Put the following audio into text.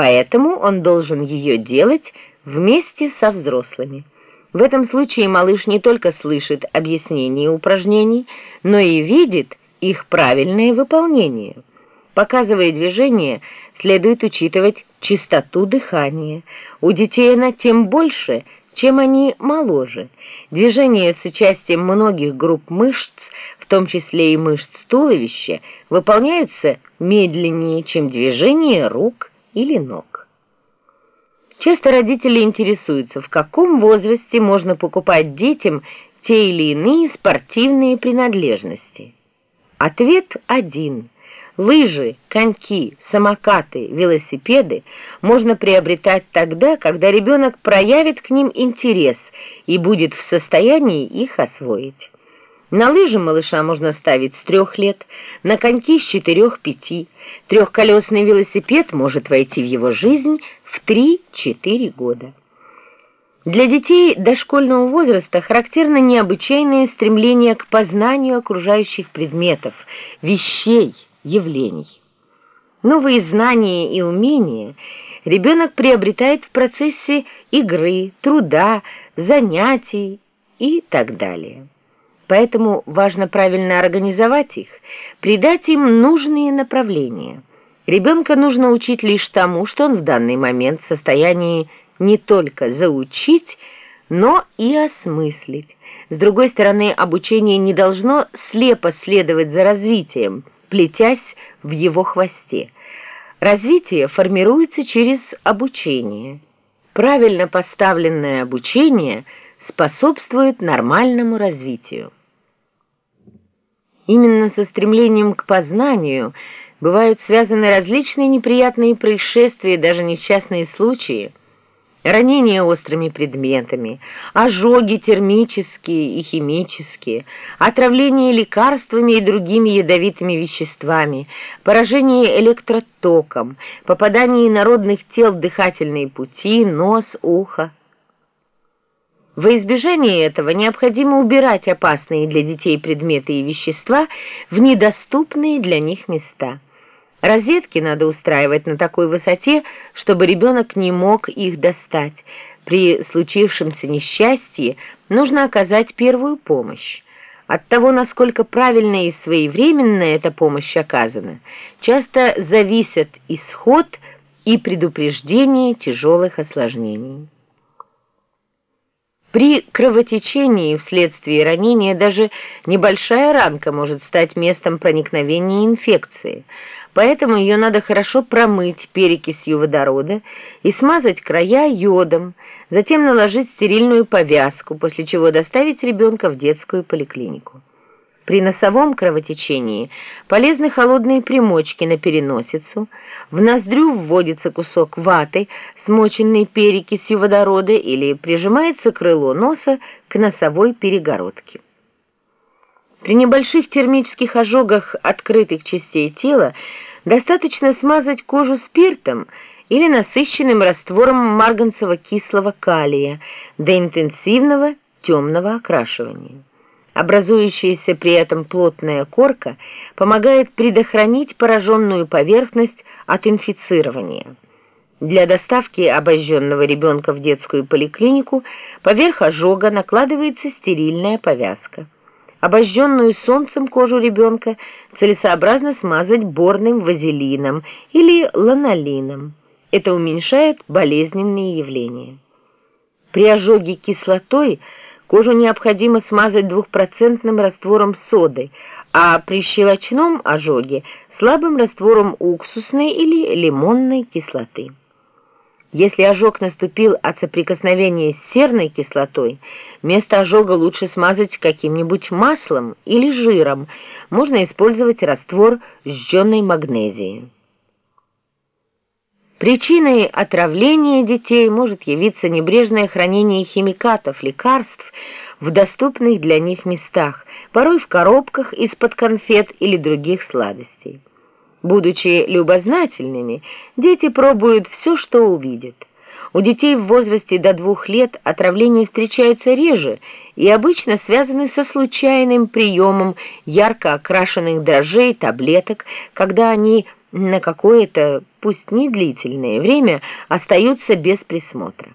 поэтому он должен ее делать вместе со взрослыми. В этом случае малыш не только слышит объяснение упражнений, но и видит их правильное выполнение. Показывая движение, следует учитывать частоту дыхания. У детей она тем больше, чем они моложе. Движения с участием многих групп мышц, в том числе и мышц туловища, выполняются медленнее, чем движения рук или ног. Часто родители интересуются, в каком возрасте можно покупать детям те или иные спортивные принадлежности. Ответ один – Лыжи, коньки, самокаты, велосипеды можно приобретать тогда, когда ребенок проявит к ним интерес и будет в состоянии их освоить. На лыжи малыша можно ставить с трех лет, на коньки с четырех-пяти. Трехколесный велосипед может войти в его жизнь в три-четыре года. Для детей дошкольного возраста характерно необычайное стремление к познанию окружающих предметов, вещей, явлений. Новые знания и умения ребенок приобретает в процессе игры, труда, занятий и так далее. Поэтому важно правильно организовать их, придать им нужные направления. Ребенка нужно учить лишь тому, что он в данный момент в состоянии не только заучить, но и осмыслить. С другой стороны, обучение не должно слепо следовать за развитием – плетясь в его хвосте. Развитие формируется через обучение. Правильно поставленное обучение способствует нормальному развитию. Именно со стремлением к познанию бывают связаны различные неприятные происшествия, даже несчастные случаи – ранения острыми предметами, ожоги термические и химические, отравление лекарствами и другими ядовитыми веществами, поражение электротоком, попадание инородных тел в дыхательные пути, нос, ухо. Во избежание этого необходимо убирать опасные для детей предметы и вещества в недоступные для них места. Розетки надо устраивать на такой высоте, чтобы ребенок не мог их достать. При случившемся несчастье нужно оказать первую помощь. От того, насколько правильно и своевременно эта помощь оказана, часто зависят исход и предупреждение тяжелых осложнений. При кровотечении вследствие ранения даже небольшая ранка может стать местом проникновения инфекции – поэтому ее надо хорошо промыть перекисью водорода и смазать края йодом, затем наложить стерильную повязку, после чего доставить ребенка в детскую поликлинику. При носовом кровотечении полезны холодные примочки на переносицу, в ноздрю вводится кусок ваты, смоченный перекисью водорода, или прижимается крыло носа к носовой перегородке. При небольших термических ожогах открытых частей тела достаточно смазать кожу спиртом или насыщенным раствором марганцево-кислого калия до интенсивного темного окрашивания. Образующаяся при этом плотная корка помогает предохранить пораженную поверхность от инфицирования. Для доставки обожженного ребенка в детскую поликлинику поверх ожога накладывается стерильная повязка. Обожженную солнцем кожу ребенка целесообразно смазать борным вазелином или ланолином. Это уменьшает болезненные явления. При ожоге кислотой кожу необходимо смазать двухпроцентным раствором соды, а при щелочном ожоге слабым раствором уксусной или лимонной кислоты. Если ожог наступил от соприкосновения с серной кислотой, место ожога лучше смазать каким-нибудь маслом или жиром. Можно использовать раствор сжженной магнезии. Причиной отравления детей может явиться небрежное хранение химикатов, лекарств в доступных для них местах, порой в коробках из-под конфет или других сладостей. Будучи любознательными, дети пробуют все, что увидят. У детей в возрасте до двух лет отравления встречаются реже и обычно связаны со случайным приемом ярко окрашенных дрожжей, таблеток, когда они на какое-то, пусть не длительное время, остаются без присмотра.